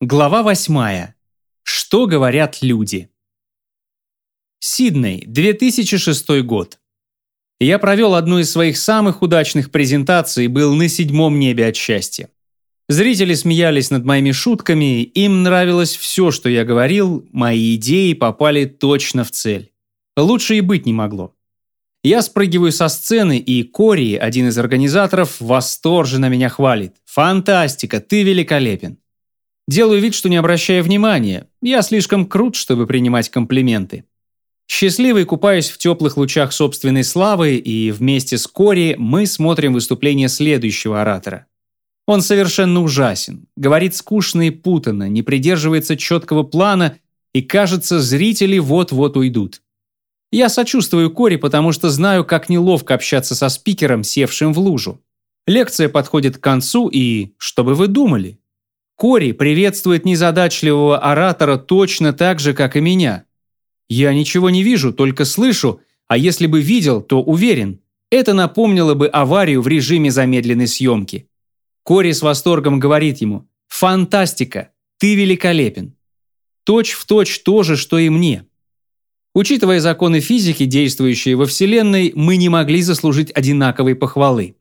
Глава 8. Что говорят люди? Сидней, 2006 год. Я провел одну из своих самых удачных презентаций и был на седьмом небе от счастья. Зрители смеялись над моими шутками, им нравилось все, что я говорил, мои идеи попали точно в цель. Лучше и быть не могло. Я спрыгиваю со сцены, и Кори, один из организаторов, восторженно меня хвалит. «Фантастика, ты великолепен!» Делаю вид, что не обращаю внимания. Я слишком крут, чтобы принимать комплименты. Счастливый купаюсь в теплых лучах собственной славы, и вместе с Кори мы смотрим выступление следующего оратора. Он совершенно ужасен, говорит скучно и путанно, не придерживается четкого плана, и, кажется, зрители вот-вот уйдут. Я сочувствую Кори, потому что знаю, как неловко общаться со спикером, севшим в лужу. Лекция подходит к концу, и что бы вы думали? Кори приветствует незадачливого оратора точно так же, как и меня. Я ничего не вижу, только слышу, а если бы видел, то уверен. Это напомнило бы аварию в режиме замедленной съемки. Кори с восторгом говорит ему «Фантастика! Ты великолепен!» Точь в точь то же, что и мне. Учитывая законы физики, действующие во Вселенной, мы не могли заслужить одинаковой похвалы.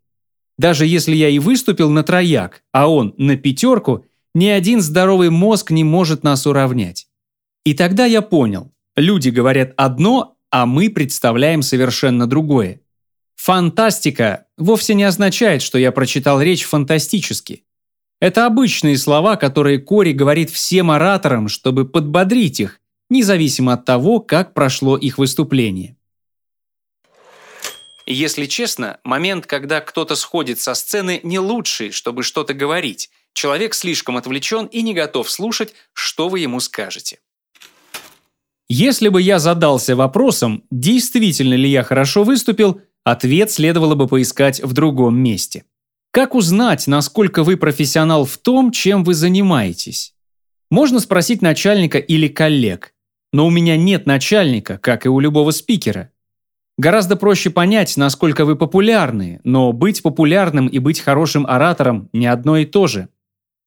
Даже если я и выступил на трояк, а он на пятерку – ни один здоровый мозг не может нас уравнять. И тогда я понял, люди говорят одно, а мы представляем совершенно другое. Фантастика вовсе не означает, что я прочитал речь фантастически. Это обычные слова, которые Кори говорит всем ораторам, чтобы подбодрить их, независимо от того, как прошло их выступление. Если честно, момент, когда кто-то сходит со сцены, не лучший, чтобы что-то говорить, Человек слишком отвлечен и не готов слушать, что вы ему скажете. Если бы я задался вопросом, действительно ли я хорошо выступил, ответ следовало бы поискать в другом месте. Как узнать, насколько вы профессионал в том, чем вы занимаетесь? Можно спросить начальника или коллег. Но у меня нет начальника, как и у любого спикера. Гораздо проще понять, насколько вы популярны, но быть популярным и быть хорошим оратором не одно и то же.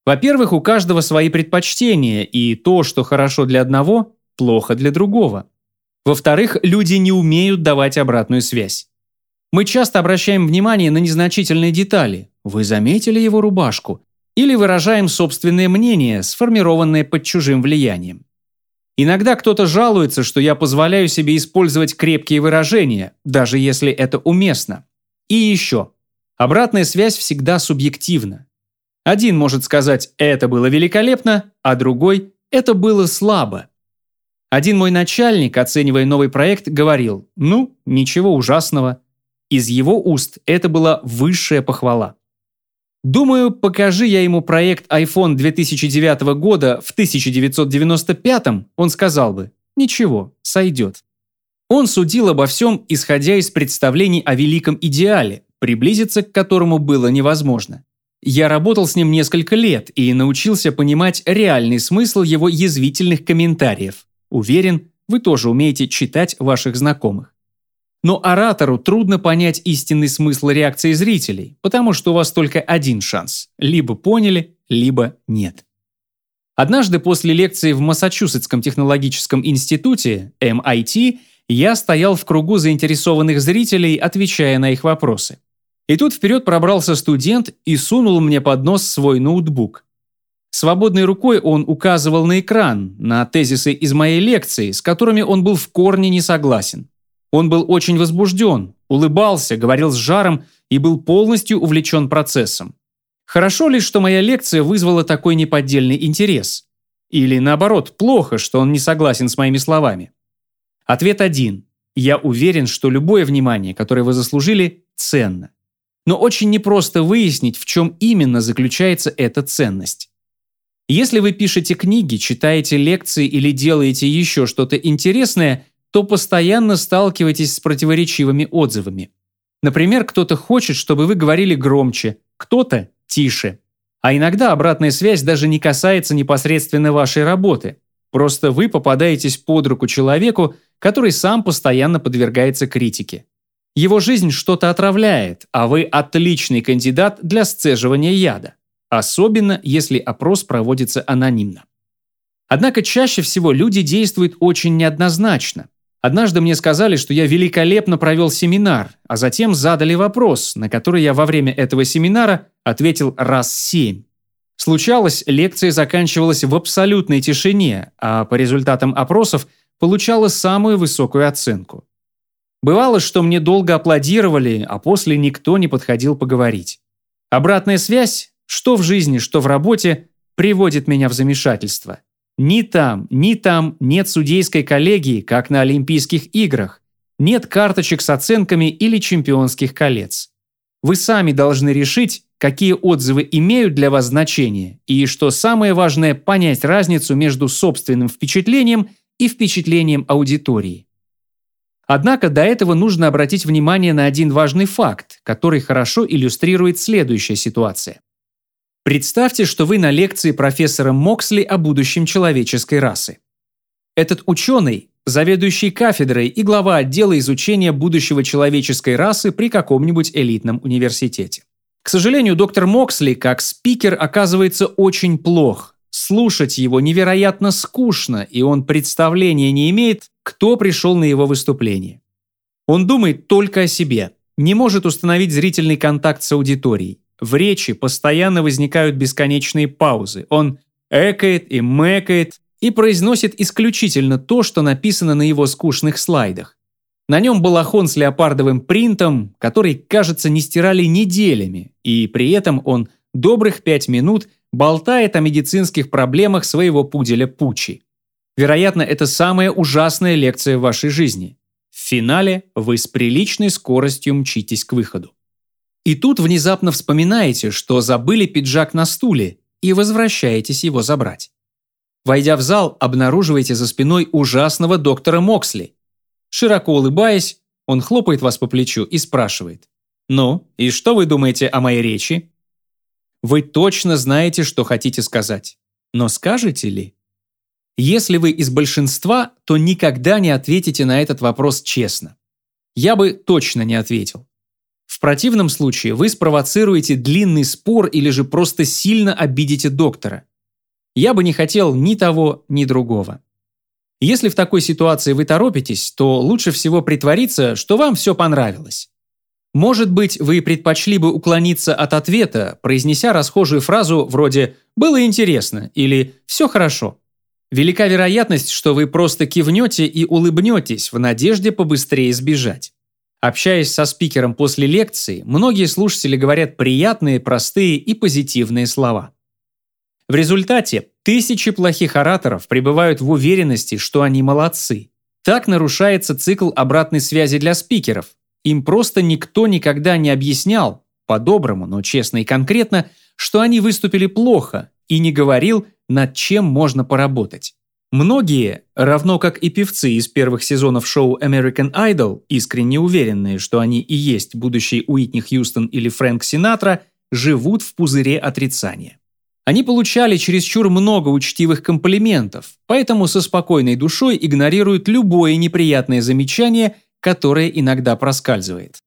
Во-первых, у каждого свои предпочтения, и то, что хорошо для одного, плохо для другого. Во-вторых, люди не умеют давать обратную связь. Мы часто обращаем внимание на незначительные детали. Вы заметили его рубашку? Или выражаем собственное мнение, сформированное под чужим влиянием. Иногда кто-то жалуется, что я позволяю себе использовать крепкие выражения, даже если это уместно. И еще. Обратная связь всегда субъективна. Один может сказать «это было великолепно», а другой «это было слабо». Один мой начальник, оценивая новый проект, говорил «ну, ничего ужасного». Из его уст это была высшая похвала. Думаю, покажи я ему проект iPhone 2009 года в 1995, он сказал бы «ничего, сойдет». Он судил обо всем, исходя из представлений о великом идеале, приблизиться к которому было невозможно. Я работал с ним несколько лет и научился понимать реальный смысл его язвительных комментариев. Уверен, вы тоже умеете читать ваших знакомых. Но оратору трудно понять истинный смысл реакции зрителей, потому что у вас только один шанс – либо поняли, либо нет. Однажды после лекции в Массачусетском технологическом институте, MIT, я стоял в кругу заинтересованных зрителей, отвечая на их вопросы. И тут вперед пробрался студент и сунул мне под нос свой ноутбук. Свободной рукой он указывал на экран, на тезисы из моей лекции, с которыми он был в корне не согласен. Он был очень возбужден, улыбался, говорил с жаром и был полностью увлечен процессом. Хорошо ли, что моя лекция вызвала такой неподдельный интерес? Или наоборот, плохо, что он не согласен с моими словами? Ответ один. Я уверен, что любое внимание, которое вы заслужили, ценно. Но очень непросто выяснить, в чем именно заключается эта ценность. Если вы пишете книги, читаете лекции или делаете еще что-то интересное, то постоянно сталкиваетесь с противоречивыми отзывами. Например, кто-то хочет, чтобы вы говорили громче, кто-то – тише. А иногда обратная связь даже не касается непосредственно вашей работы. Просто вы попадаетесь под руку человеку, который сам постоянно подвергается критике. Его жизнь что-то отравляет, а вы отличный кандидат для сцеживания яда. особенно если опрос проводится анонимно. Однако чаще всего люди действуют очень неоднозначно. Однажды мне сказали, что я великолепно провел семинар, а затем задали вопрос, на который я во время этого семинара ответил раз семь. Случалось, лекция заканчивалась в абсолютной тишине, а по результатам опросов получала самую высокую оценку. Бывало, что мне долго аплодировали, а после никто не подходил поговорить. Обратная связь, что в жизни, что в работе, приводит меня в замешательство. Ни там, ни там нет судейской коллегии, как на Олимпийских играх. Нет карточек с оценками или чемпионских колец. Вы сами должны решить, какие отзывы имеют для вас значение, и, что самое важное, понять разницу между собственным впечатлением и впечатлением аудитории. Однако до этого нужно обратить внимание на один важный факт, который хорошо иллюстрирует следующая ситуация. Представьте, что вы на лекции профессора Моксли о будущем человеческой расы. Этот ученый – заведующий кафедрой и глава отдела изучения будущего человеческой расы при каком-нибудь элитном университете. К сожалению, доктор Моксли как спикер оказывается очень плох. Слушать его невероятно скучно, и он представления не имеет, кто пришел на его выступление. Он думает только о себе, не может установить зрительный контакт с аудиторией. В речи постоянно возникают бесконечные паузы. Он экает и мэкает и произносит исключительно то, что написано на его скучных слайдах. На нем балахон с леопардовым принтом, который, кажется, не стирали неделями, и при этом он добрых пять минут болтает о медицинских проблемах своего пуделя Пучи. Вероятно, это самая ужасная лекция в вашей жизни. В финале вы с приличной скоростью мчитесь к выходу. И тут внезапно вспоминаете, что забыли пиджак на стуле и возвращаетесь его забрать. Войдя в зал, обнаруживаете за спиной ужасного доктора Моксли. Широко улыбаясь, он хлопает вас по плечу и спрашивает. «Ну, и что вы думаете о моей речи?» Вы точно знаете, что хотите сказать. Но скажете ли? Если вы из большинства, то никогда не ответите на этот вопрос честно. Я бы точно не ответил. В противном случае вы спровоцируете длинный спор или же просто сильно обидите доктора. Я бы не хотел ни того, ни другого. Если в такой ситуации вы торопитесь, то лучше всего притвориться, что вам все понравилось. Может быть, вы предпочли бы уклониться от ответа, произнеся расхожую фразу вроде «было интересно» или «все хорошо». Велика вероятность, что вы просто кивнете и улыбнетесь в надежде побыстрее сбежать. Общаясь со спикером после лекции, многие слушатели говорят приятные, простые и позитивные слова. В результате тысячи плохих ораторов пребывают в уверенности, что они молодцы. Так нарушается цикл обратной связи для спикеров. Им просто никто никогда не объяснял, по-доброму, но честно и конкретно, что они выступили плохо, и не говорил, над чем можно поработать. Многие, равно как и певцы из первых сезонов шоу American Idol, искренне уверенные, что они и есть будущий Уитни Хьюстон или Фрэнк Синатра, живут в пузыре отрицания. Они получали чересчур много учтивых комплиментов, поэтому со спокойной душой игнорируют любое неприятное замечание, которое иногда проскальзывает.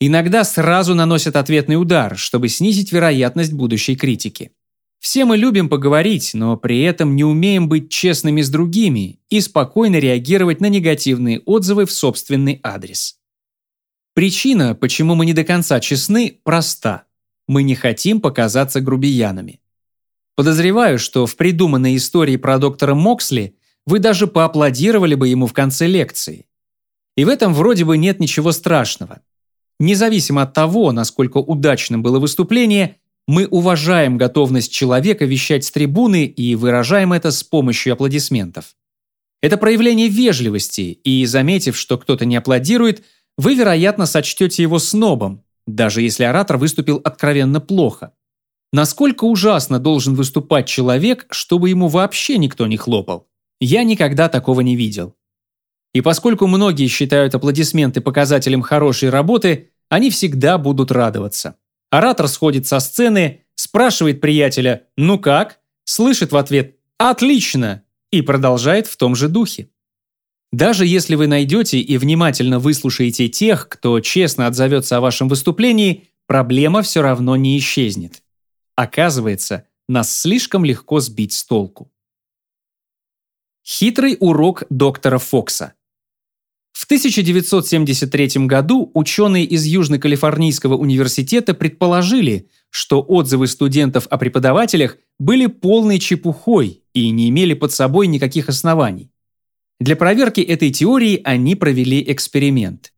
Иногда сразу наносят ответный удар, чтобы снизить вероятность будущей критики. Все мы любим поговорить, но при этом не умеем быть честными с другими и спокойно реагировать на негативные отзывы в собственный адрес. Причина, почему мы не до конца честны, проста. Мы не хотим показаться грубиянами. Подозреваю, что в придуманной истории про доктора Моксли вы даже поаплодировали бы ему в конце лекции. И в этом вроде бы нет ничего страшного. Независимо от того, насколько удачным было выступление, мы уважаем готовность человека вещать с трибуны и выражаем это с помощью аплодисментов. Это проявление вежливости, и, заметив, что кто-то не аплодирует, вы, вероятно, сочтете его снобом, даже если оратор выступил откровенно плохо. Насколько ужасно должен выступать человек, чтобы ему вообще никто не хлопал? Я никогда такого не видел. И поскольку многие считают аплодисменты показателем хорошей работы, они всегда будут радоваться. Оратор сходит со сцены, спрашивает приятеля «Ну как?», слышит в ответ «Отлично!» и продолжает в том же духе. Даже если вы найдете и внимательно выслушаете тех, кто честно отзовется о вашем выступлении, проблема все равно не исчезнет. Оказывается, нас слишком легко сбить с толку. Хитрый урок доктора Фокса. В 1973 году ученые из Южно-Калифорнийского университета предположили, что отзывы студентов о преподавателях были полной чепухой и не имели под собой никаких оснований. Для проверки этой теории они провели эксперимент.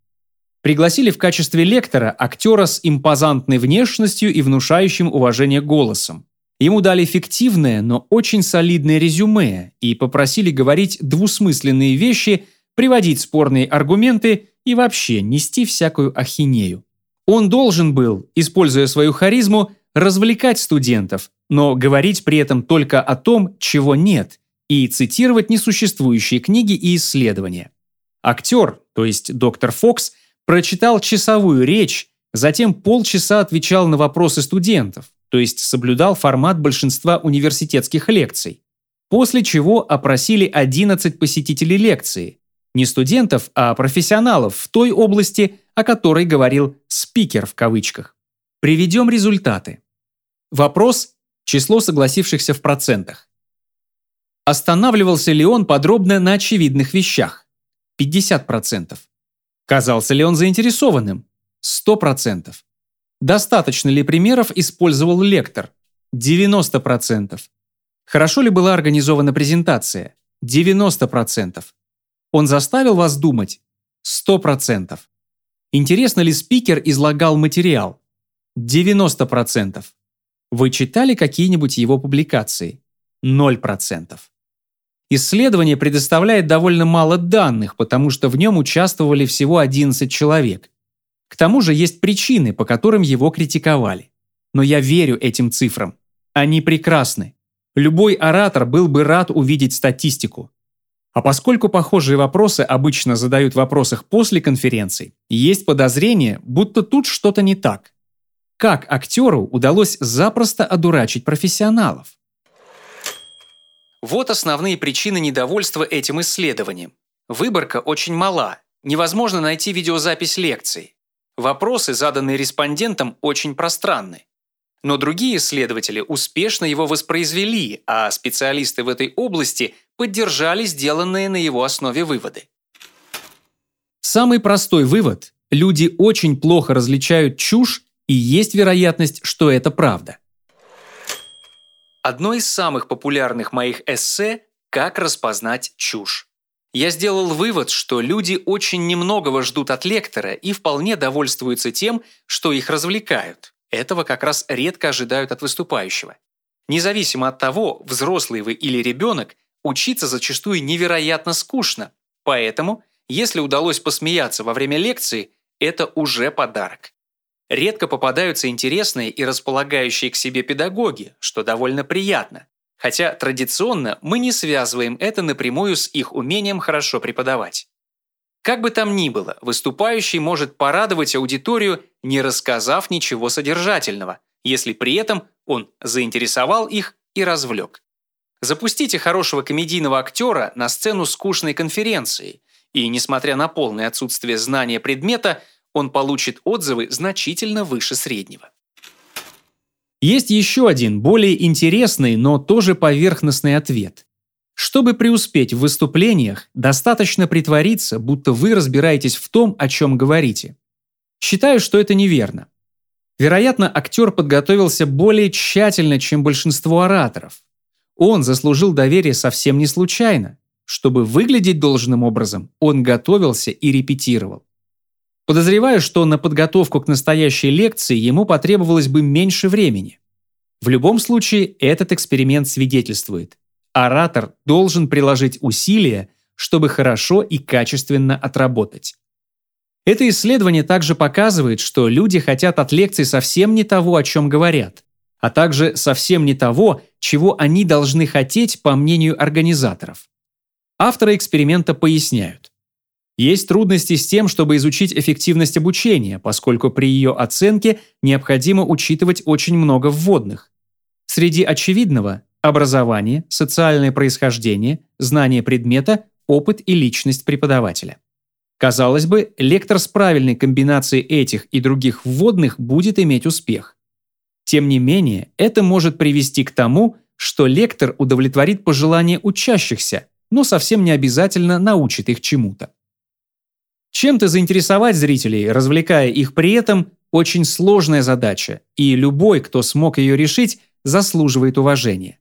Пригласили в качестве лектора актера с импозантной внешностью и внушающим уважение голосом. Ему дали фиктивное, но очень солидное резюме и попросили говорить двусмысленные вещи, приводить спорные аргументы и вообще нести всякую ахинею. Он должен был, используя свою харизму, развлекать студентов, но говорить при этом только о том, чего нет, и цитировать несуществующие книги и исследования. Актер, то есть доктор Фокс, прочитал часовую речь, затем полчаса отвечал на вопросы студентов, то есть соблюдал формат большинства университетских лекций. После чего опросили 11 посетителей лекции. Не студентов, а профессионалов в той области, о которой говорил «спикер» в кавычках. Приведем результаты. Вопрос – число согласившихся в процентах. Останавливался ли он подробно на очевидных вещах? 50%. Казался ли он заинтересованным? 100%. Достаточно ли примеров использовал лектор? 90%. Хорошо ли была организована презентация? 90%. Он заставил вас думать? 100%. Интересно ли спикер излагал материал? 90%. Вы читали какие-нибудь его публикации? 0%. Исследование предоставляет довольно мало данных, потому что в нем участвовали всего 11 человек. К тому же есть причины, по которым его критиковали. Но я верю этим цифрам. Они прекрасны. Любой оратор был бы рад увидеть статистику. А поскольку похожие вопросы обычно задают в вопросах после конференции, есть подозрение, будто тут что-то не так. Как актеру удалось запросто одурачить профессионалов? Вот основные причины недовольства этим исследованием. Выборка очень мала. Невозможно найти видеозапись лекции. Вопросы, заданные респондентам, очень пространны. Но другие исследователи успешно его воспроизвели, а специалисты в этой области поддержали сделанные на его основе выводы. Самый простой вывод – люди очень плохо различают чушь, и есть вероятность, что это правда. Одно из самых популярных моих эссе – «Как распознать чушь». Я сделал вывод, что люди очень немногого ждут от лектора и вполне довольствуются тем, что их развлекают. Этого как раз редко ожидают от выступающего. Независимо от того, взрослый вы или ребенок, учиться зачастую невероятно скучно. Поэтому, если удалось посмеяться во время лекции, это уже подарок. Редко попадаются интересные и располагающие к себе педагоги, что довольно приятно. Хотя традиционно мы не связываем это напрямую с их умением хорошо преподавать. Как бы там ни было, выступающий может порадовать аудиторию, не рассказав ничего содержательного, если при этом он заинтересовал их и развлек. Запустите хорошего комедийного актера на сцену скучной конференции, и, несмотря на полное отсутствие знания предмета, он получит отзывы значительно выше среднего. Есть еще один, более интересный, но тоже поверхностный ответ. Чтобы преуспеть в выступлениях, достаточно притвориться, будто вы разбираетесь в том, о чем говорите. Считаю, что это неверно. Вероятно, актер подготовился более тщательно, чем большинство ораторов. Он заслужил доверие совсем не случайно. Чтобы выглядеть должным образом, он готовился и репетировал. Подозреваю, что на подготовку к настоящей лекции ему потребовалось бы меньше времени. В любом случае, этот эксперимент свидетельствует. Оратор должен приложить усилия, чтобы хорошо и качественно отработать. Это исследование также показывает, что люди хотят от лекций совсем не того, о чем говорят, а также совсем не того, чего они должны хотеть, по мнению организаторов. Авторы эксперимента поясняют. Есть трудности с тем, чтобы изучить эффективность обучения, поскольку при ее оценке необходимо учитывать очень много вводных. Среди очевидного – образование, социальное происхождение, знание предмета, опыт и личность преподавателя. Казалось бы, лектор с правильной комбинацией этих и других вводных будет иметь успех. Тем не менее, это может привести к тому, что лектор удовлетворит пожелания учащихся, но совсем не обязательно научит их чему-то. Чем-то заинтересовать зрителей, развлекая их при этом, очень сложная задача, и любой, кто смог ее решить, заслуживает уважения.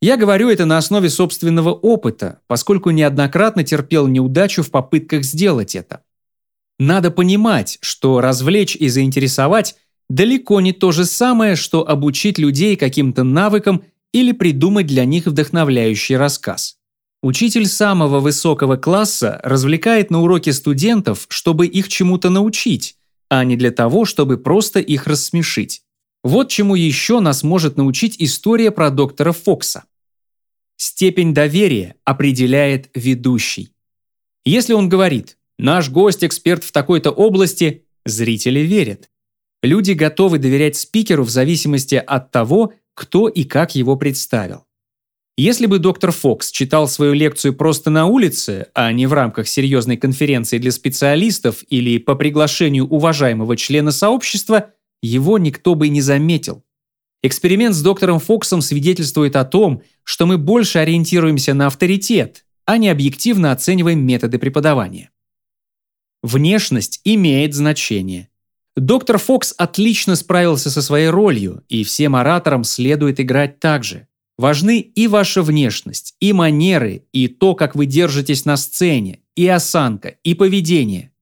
Я говорю это на основе собственного опыта, поскольку неоднократно терпел неудачу в попытках сделать это. Надо понимать, что развлечь и заинтересовать далеко не то же самое, что обучить людей каким-то навыкам или придумать для них вдохновляющий рассказ. Учитель самого высокого класса развлекает на уроке студентов, чтобы их чему-то научить, а не для того, чтобы просто их рассмешить. Вот чему еще нас может научить история про доктора Фокса. Степень доверия определяет ведущий. Если он говорит «наш гость эксперт в такой-то области», зрители верят. Люди готовы доверять спикеру в зависимости от того, кто и как его представил. Если бы доктор Фокс читал свою лекцию просто на улице, а не в рамках серьезной конференции для специалистов или по приглашению уважаемого члена сообщества, его никто бы не заметил. Эксперимент с доктором Фоксом свидетельствует о том, что мы больше ориентируемся на авторитет, а не объективно оцениваем методы преподавания. Внешность имеет значение. Доктор Фокс отлично справился со своей ролью, и всем ораторам следует играть так же. Важны и ваша внешность, и манеры, и то, как вы держитесь на сцене, и осанка, и поведение.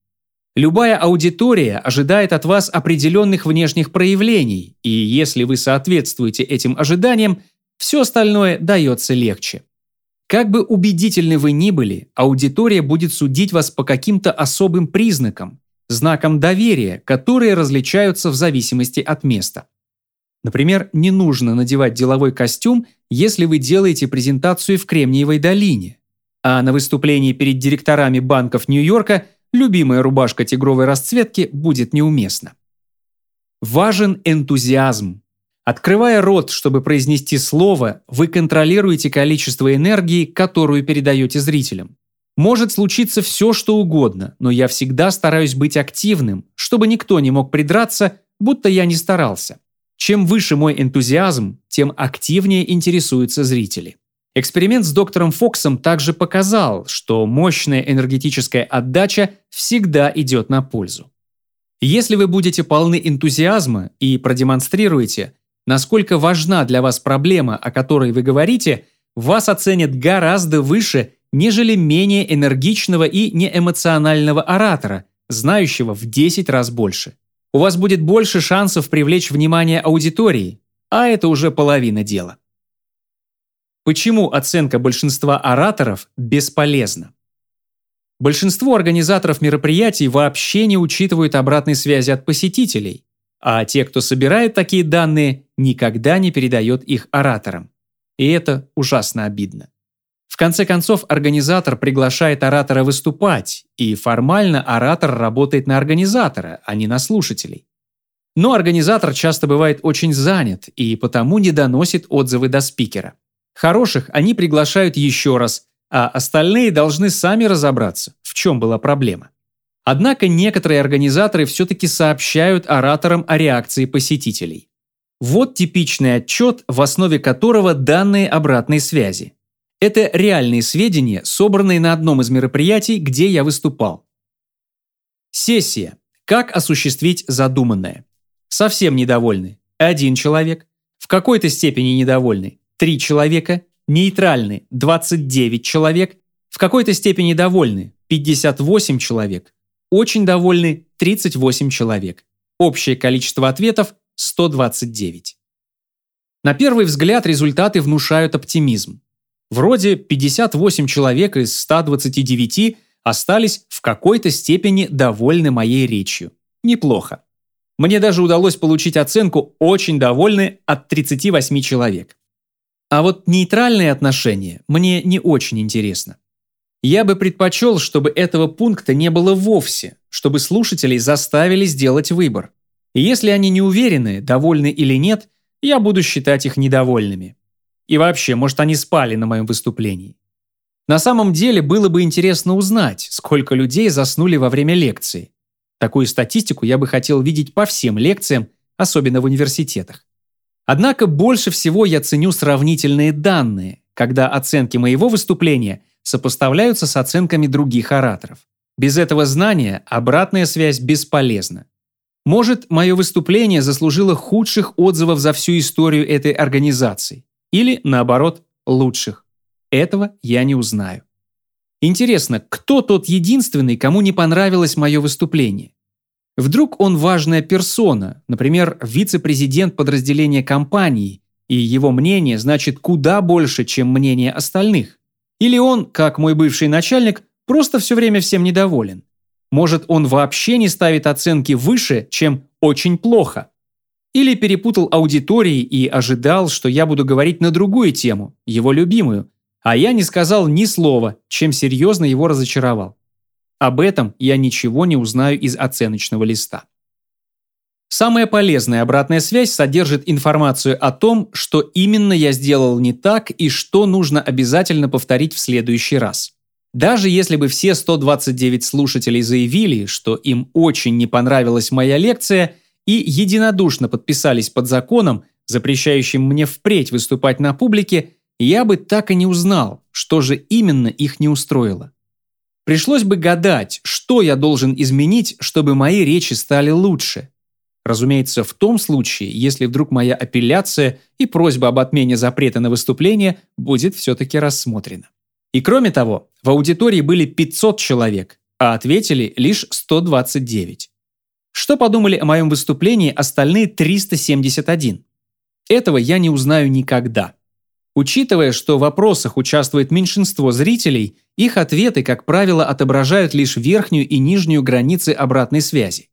Любая аудитория ожидает от вас определенных внешних проявлений, и если вы соответствуете этим ожиданиям, все остальное дается легче. Как бы убедительны вы ни были, аудитория будет судить вас по каким-то особым признакам, знакам доверия, которые различаются в зависимости от места. Например, не нужно надевать деловой костюм, если вы делаете презентацию в Кремниевой долине, а на выступлении перед директорами банков Нью-Йорка – любимая рубашка тигровой расцветки будет неуместна. Важен энтузиазм. Открывая рот, чтобы произнести слово, вы контролируете количество энергии, которую передаете зрителям. Может случиться все, что угодно, но я всегда стараюсь быть активным, чтобы никто не мог придраться, будто я не старался. Чем выше мой энтузиазм, тем активнее интересуются зрители. Эксперимент с доктором Фоксом также показал, что мощная энергетическая отдача всегда идет на пользу. Если вы будете полны энтузиазма и продемонстрируете, насколько важна для вас проблема, о которой вы говорите, вас оценят гораздо выше, нежели менее энергичного и неэмоционального оратора, знающего в 10 раз больше. У вас будет больше шансов привлечь внимание аудитории, а это уже половина дела. Почему оценка большинства ораторов бесполезна? Большинство организаторов мероприятий вообще не учитывают обратной связи от посетителей, а те, кто собирает такие данные, никогда не передает их ораторам. И это ужасно обидно. В конце концов, организатор приглашает оратора выступать, и формально оратор работает на организатора, а не на слушателей. Но организатор часто бывает очень занят и потому не доносит отзывы до спикера. Хороших они приглашают еще раз, а остальные должны сами разобраться, в чем была проблема. Однако некоторые организаторы все-таки сообщают ораторам о реакции посетителей. Вот типичный отчет, в основе которого данные обратной связи. Это реальные сведения, собранные на одном из мероприятий, где я выступал. Сессия. Как осуществить задуманное? Совсем недовольны. Один человек. В какой-то степени недовольны. 3 человека, нейтральны 29 человек, в какой-то степени довольны 58 человек, очень довольны 38 человек. Общее количество ответов 129. На первый взгляд результаты внушают оптимизм. Вроде 58 человек из 129 остались в какой-то степени довольны моей речью. Неплохо. Мне даже удалось получить оценку «очень довольны» от 38 человек. А вот нейтральные отношения мне не очень интересно. Я бы предпочел, чтобы этого пункта не было вовсе, чтобы слушателей заставили сделать выбор. И если они не уверены, довольны или нет, я буду считать их недовольными. И вообще, может, они спали на моем выступлении. На самом деле было бы интересно узнать, сколько людей заснули во время лекции. Такую статистику я бы хотел видеть по всем лекциям, особенно в университетах. Однако больше всего я ценю сравнительные данные, когда оценки моего выступления сопоставляются с оценками других ораторов. Без этого знания обратная связь бесполезна. Может, мое выступление заслужило худших отзывов за всю историю этой организации. Или, наоборот, лучших. Этого я не узнаю. Интересно, кто тот единственный, кому не понравилось мое выступление? Вдруг он важная персона, например, вице-президент подразделения компании, и его мнение значит куда больше, чем мнение остальных. Или он, как мой бывший начальник, просто все время всем недоволен. Может, он вообще не ставит оценки выше, чем «очень плохо». Или перепутал аудитории и ожидал, что я буду говорить на другую тему, его любимую, а я не сказал ни слова, чем серьезно его разочаровал. Об этом я ничего не узнаю из оценочного листа. Самая полезная обратная связь содержит информацию о том, что именно я сделал не так и что нужно обязательно повторить в следующий раз. Даже если бы все 129 слушателей заявили, что им очень не понравилась моя лекция и единодушно подписались под законом, запрещающим мне впредь выступать на публике, я бы так и не узнал, что же именно их не устроило. Пришлось бы гадать, что я должен изменить, чтобы мои речи стали лучше. Разумеется, в том случае, если вдруг моя апелляция и просьба об отмене запрета на выступление будет все-таки рассмотрена. И кроме того, в аудитории были 500 человек, а ответили лишь 129. Что подумали о моем выступлении остальные 371? Этого я не узнаю никогда. Учитывая, что в вопросах участвует меньшинство зрителей, их ответы, как правило, отображают лишь верхнюю и нижнюю границы обратной связи.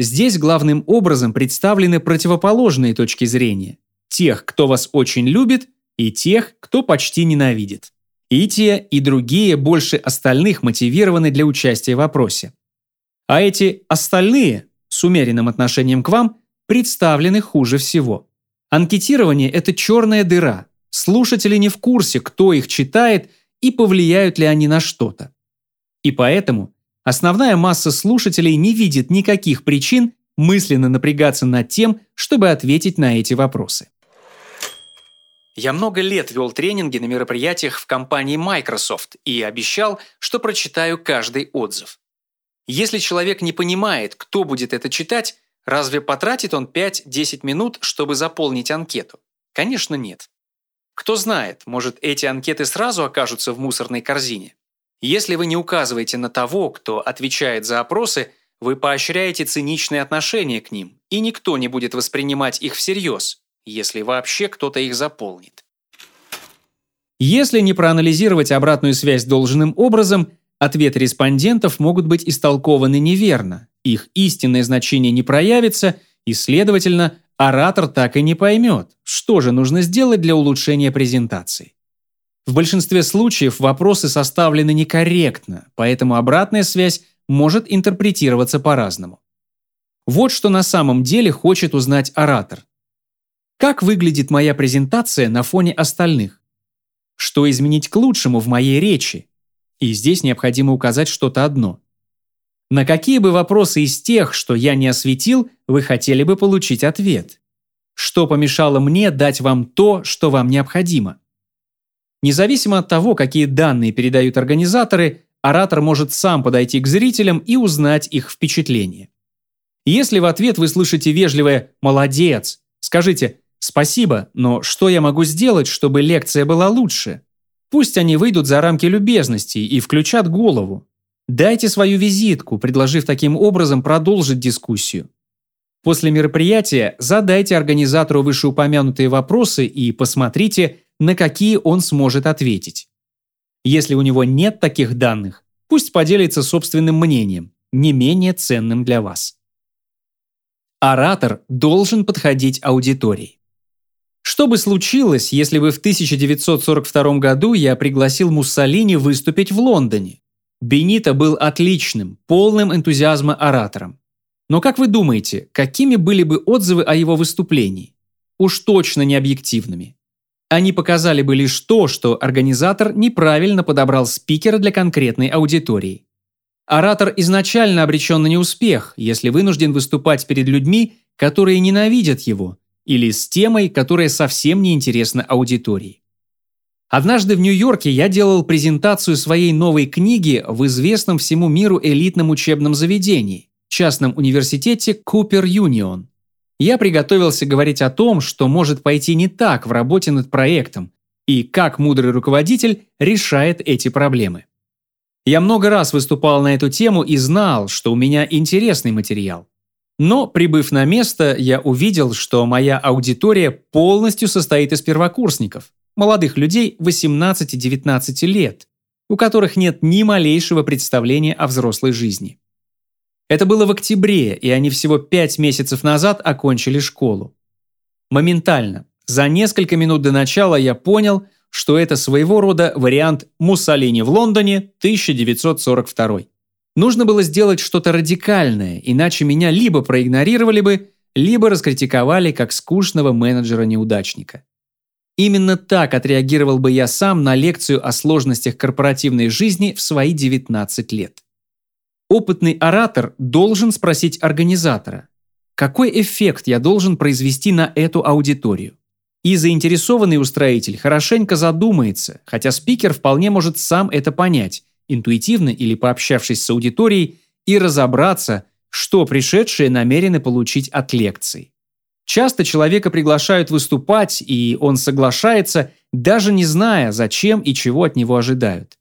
Здесь главным образом представлены противоположные точки зрения. Тех, кто вас очень любит, и тех, кто почти ненавидит. И те, и другие больше остальных мотивированы для участия в вопросе. А эти «остальные» с умеренным отношением к вам представлены хуже всего. Анкетирование – это черная дыра. Слушатели не в курсе, кто их читает и повлияют ли они на что-то. И поэтому основная масса слушателей не видит никаких причин мысленно напрягаться над тем, чтобы ответить на эти вопросы. Я много лет вел тренинги на мероприятиях в компании Microsoft и обещал, что прочитаю каждый отзыв. Если человек не понимает, кто будет это читать, разве потратит он 5-10 минут, чтобы заполнить анкету? Конечно, нет. Кто знает, может эти анкеты сразу окажутся в мусорной корзине. Если вы не указываете на того, кто отвечает за опросы, вы поощряете циничные отношения к ним, и никто не будет воспринимать их всерьез, если вообще кто-то их заполнит. Если не проанализировать обратную связь должным образом, ответы респондентов могут быть истолкованы неверно, их истинное значение не проявится, и, следовательно, оратор так и не поймет, что же нужно сделать для улучшения презентации. В большинстве случаев вопросы составлены некорректно, поэтому обратная связь может интерпретироваться по-разному. Вот что на самом деле хочет узнать оратор. Как выглядит моя презентация на фоне остальных? Что изменить к лучшему в моей речи? И здесь необходимо указать что-то одно. На какие бы вопросы из тех, что я не осветил, вы хотели бы получить ответ? Что помешало мне дать вам то, что вам необходимо? Независимо от того, какие данные передают организаторы, оратор может сам подойти к зрителям и узнать их впечатление. Если в ответ вы слышите вежливое «молодец», скажите Спасибо, но что я могу сделать, чтобы лекция была лучше? Пусть они выйдут за рамки любезности и включат голову. Дайте свою визитку, предложив таким образом продолжить дискуссию. После мероприятия задайте организатору вышеупомянутые вопросы и посмотрите, на какие он сможет ответить. Если у него нет таких данных, пусть поделится собственным мнением, не менее ценным для вас. Оратор должен подходить аудитории. Что бы случилось, если бы в 1942 году я пригласил Муссолини выступить в Лондоне? Бенито был отличным, полным энтузиазма оратором. Но как вы думаете, какими были бы отзывы о его выступлении? Уж точно не объективными. Они показали бы лишь то, что организатор неправильно подобрал спикера для конкретной аудитории. Оратор изначально обречен на неуспех, если вынужден выступать перед людьми, которые ненавидят его – или с темой, которая совсем не интересна аудитории. Однажды в Нью-Йорке я делал презентацию своей новой книги в известном всему миру элитном учебном заведении, частном университете Купер Юнион. Я приготовился говорить о том, что может пойти не так в работе над проектом, и как мудрый руководитель решает эти проблемы. Я много раз выступал на эту тему и знал, что у меня интересный материал. Но, прибыв на место, я увидел, что моя аудитория полностью состоит из первокурсников, молодых людей 18-19 лет, у которых нет ни малейшего представления о взрослой жизни. Это было в октябре, и они всего пять месяцев назад окончили школу. Моментально, за несколько минут до начала я понял, что это своего рода вариант Муссолини в Лондоне 1942. Нужно было сделать что-то радикальное, иначе меня либо проигнорировали бы, либо раскритиковали как скучного менеджера-неудачника. Именно так отреагировал бы я сам на лекцию о сложностях корпоративной жизни в свои 19 лет. Опытный оратор должен спросить организатора, какой эффект я должен произвести на эту аудиторию. И заинтересованный устроитель хорошенько задумается, хотя спикер вполне может сам это понять, интуитивно или пообщавшись с аудиторией, и разобраться, что пришедшие намерены получить от лекции. Часто человека приглашают выступать, и он соглашается, даже не зная, зачем и чего от него ожидают.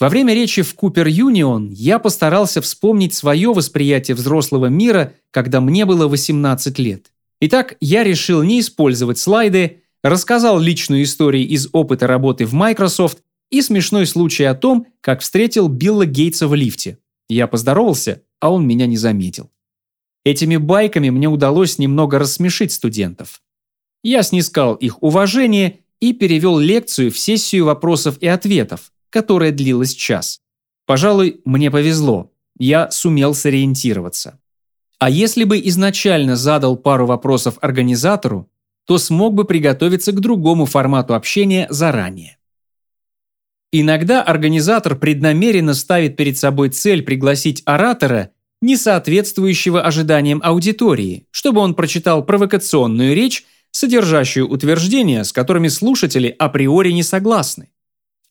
Во время речи в Купер Юнион я постарался вспомнить свое восприятие взрослого мира, когда мне было 18 лет. Итак, я решил не использовать слайды, рассказал личную историю из опыта работы в Microsoft и смешной случай о том, как встретил Билла Гейтса в лифте. Я поздоровался, а он меня не заметил. Этими байками мне удалось немного рассмешить студентов. Я снискал их уважение и перевел лекцию в сессию вопросов и ответов, которая длилась час. Пожалуй, мне повезло. Я сумел сориентироваться. А если бы изначально задал пару вопросов организатору, то смог бы приготовиться к другому формату общения заранее. Иногда организатор преднамеренно ставит перед собой цель пригласить оратора – не соответствующего ожиданиям аудитории, чтобы он прочитал провокационную речь, содержащую утверждения, с которыми слушатели априори не согласны.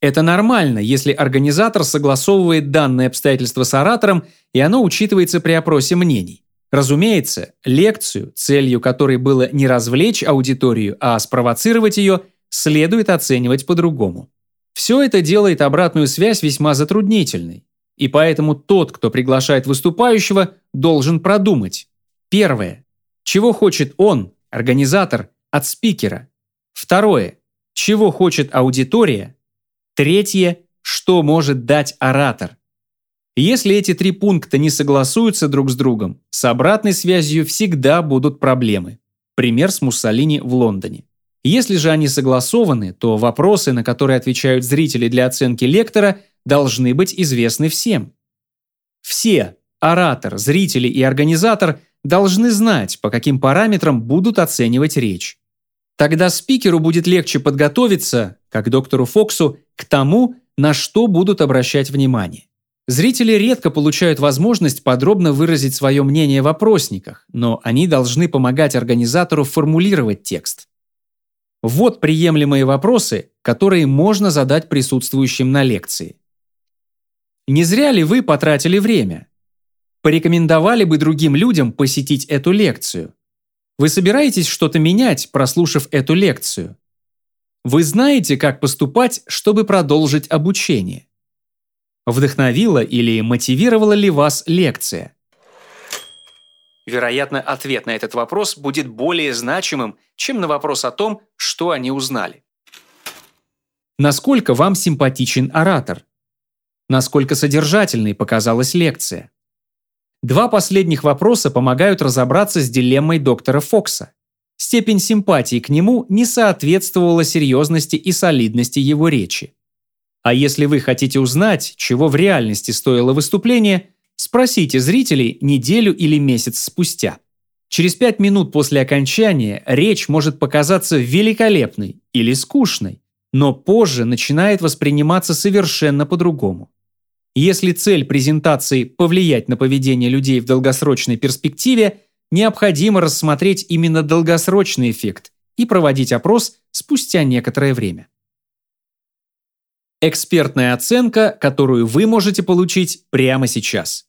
Это нормально, если организатор согласовывает данные обстоятельства с оратором, и оно учитывается при опросе мнений. Разумеется, лекцию, целью которой было не развлечь аудиторию, а спровоцировать ее, следует оценивать по-другому. Все это делает обратную связь весьма затруднительной. И поэтому тот, кто приглашает выступающего, должен продумать. Первое. Чего хочет он, организатор, от спикера? Второе. Чего хочет аудитория? Третье. Что может дать оратор? Если эти три пункта не согласуются друг с другом, с обратной связью всегда будут проблемы. Пример с Муссолини в Лондоне. Если же они согласованы, то вопросы, на которые отвечают зрители для оценки лектора – должны быть известны всем. Все – оратор, зрители и организатор – должны знать, по каким параметрам будут оценивать речь. Тогда спикеру будет легче подготовиться, как доктору Фоксу, к тому, на что будут обращать внимание. Зрители редко получают возможность подробно выразить свое мнение в опросниках, но они должны помогать организатору формулировать текст. Вот приемлемые вопросы, которые можно задать присутствующим на лекции. Не зря ли вы потратили время? Порекомендовали бы другим людям посетить эту лекцию? Вы собираетесь что-то менять, прослушав эту лекцию? Вы знаете, как поступать, чтобы продолжить обучение? Вдохновила или мотивировала ли вас лекция? Вероятно, ответ на этот вопрос будет более значимым, чем на вопрос о том, что они узнали. Насколько вам симпатичен оратор? Насколько содержательной показалась лекция. Два последних вопроса помогают разобраться с дилеммой доктора Фокса. Степень симпатии к нему не соответствовала серьезности и солидности его речи. А если вы хотите узнать, чего в реальности стоило выступление, спросите зрителей неделю или месяц спустя. Через пять минут после окончания речь может показаться великолепной или скучной, но позже начинает восприниматься совершенно по-другому. Если цель презентации – повлиять на поведение людей в долгосрочной перспективе, необходимо рассмотреть именно долгосрочный эффект и проводить опрос спустя некоторое время. Экспертная оценка, которую вы можете получить прямо сейчас.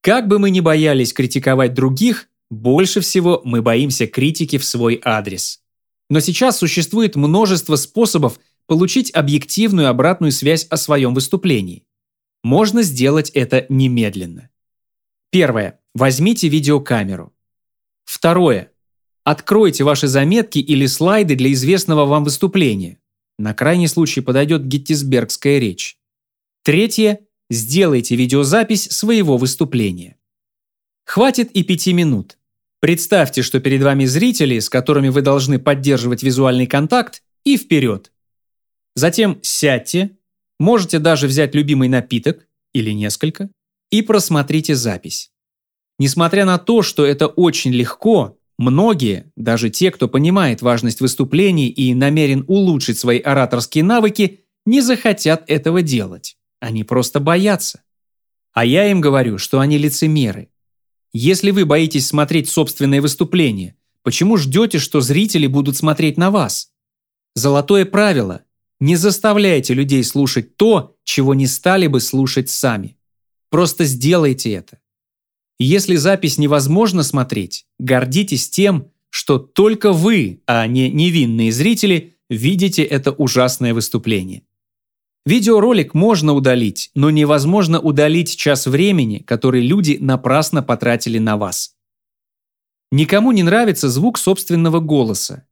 Как бы мы ни боялись критиковать других, больше всего мы боимся критики в свой адрес. Но сейчас существует множество способов получить объективную обратную связь о своем выступлении. Можно сделать это немедленно. Первое. Возьмите видеокамеру. Второе. Откройте ваши заметки или слайды для известного вам выступления. На крайний случай подойдет геттисбергская речь. Третье. Сделайте видеозапись своего выступления. Хватит и пяти минут. Представьте, что перед вами зрители, с которыми вы должны поддерживать визуальный контакт, и вперед. Затем сядьте, можете даже взять любимый напиток или несколько, и просмотрите запись. Несмотря на то, что это очень легко, многие, даже те, кто понимает важность выступлений и намерен улучшить свои ораторские навыки, не захотят этого делать. Они просто боятся. А я им говорю, что они лицемеры. Если вы боитесь смотреть собственные выступления, почему ждете, что зрители будут смотреть на вас? Золотое правило – не заставляйте людей слушать то, чего не стали бы слушать сами. Просто сделайте это. Если запись невозможно смотреть, гордитесь тем, что только вы, а не невинные зрители, видите это ужасное выступление. Видеоролик можно удалить, но невозможно удалить час времени, который люди напрасно потратили на вас. Никому не нравится звук собственного голоса.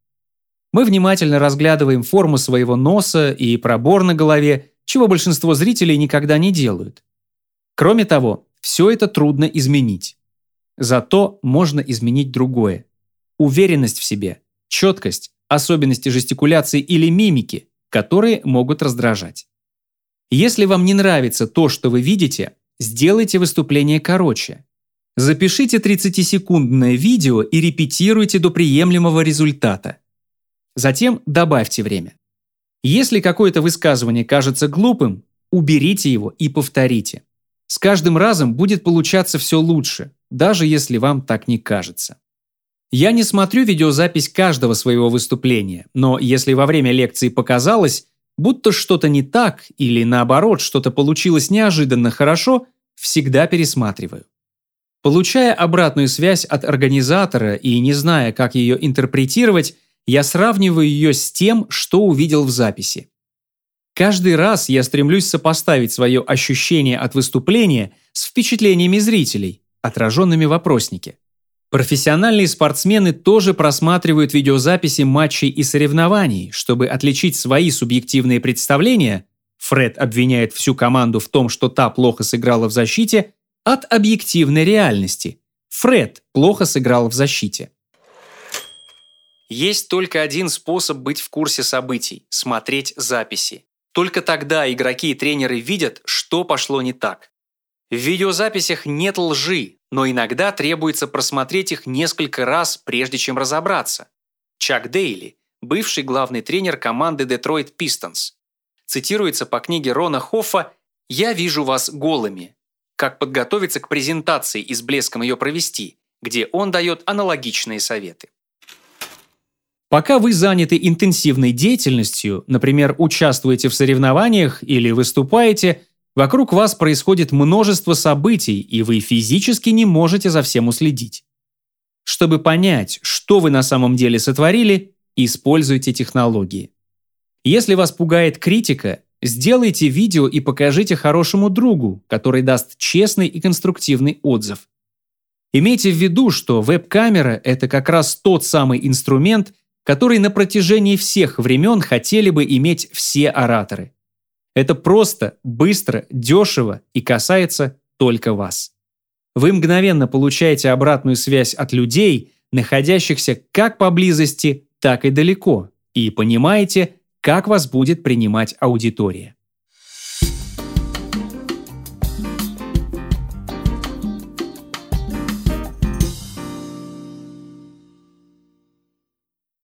Мы внимательно разглядываем форму своего носа и пробор на голове, чего большинство зрителей никогда не делают. Кроме того, все это трудно изменить. Зато можно изменить другое. Уверенность в себе, четкость, особенности жестикуляции или мимики, которые могут раздражать. Если вам не нравится то, что вы видите, сделайте выступление короче. Запишите 30-секундное видео и репетируйте до приемлемого результата. Затем добавьте время. Если какое-то высказывание кажется глупым, уберите его и повторите. С каждым разом будет получаться все лучше, даже если вам так не кажется. Я не смотрю видеозапись каждого своего выступления, но если во время лекции показалось, будто что-то не так или наоборот что-то получилось неожиданно хорошо, всегда пересматриваю. Получая обратную связь от организатора и не зная, как ее интерпретировать, я сравниваю ее с тем, что увидел в записи. Каждый раз я стремлюсь сопоставить свое ощущение от выступления с впечатлениями зрителей, отраженными в опроснике. Профессиональные спортсмены тоже просматривают видеозаписи матчей и соревнований, чтобы отличить свои субъективные представления Фред обвиняет всю команду в том, что та плохо сыграла в защите, от объективной реальности. Фред плохо сыграл в защите. Есть только один способ быть в курсе событий – смотреть записи. Только тогда игроки и тренеры видят, что пошло не так. В видеозаписях нет лжи, но иногда требуется просмотреть их несколько раз, прежде чем разобраться. Чак Дейли, бывший главный тренер команды Detroit Pistons, цитируется по книге Рона Хоффа «Я вижу вас голыми. Как подготовиться к презентации и с блеском ее провести», где он дает аналогичные советы. Пока вы заняты интенсивной деятельностью, например, участвуете в соревнованиях или выступаете, вокруг вас происходит множество событий, и вы физически не можете за всем уследить. Чтобы понять, что вы на самом деле сотворили, используйте технологии. Если вас пугает критика, сделайте видео и покажите хорошему другу, который даст честный и конструктивный отзыв. Имейте в виду, что веб-камера – это как раз тот самый инструмент, который на протяжении всех времен хотели бы иметь все ораторы. Это просто, быстро, дешево и касается только вас. Вы мгновенно получаете обратную связь от людей, находящихся как поблизости, так и далеко, и понимаете, как вас будет принимать аудитория.